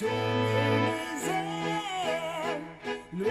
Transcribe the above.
Yo me no,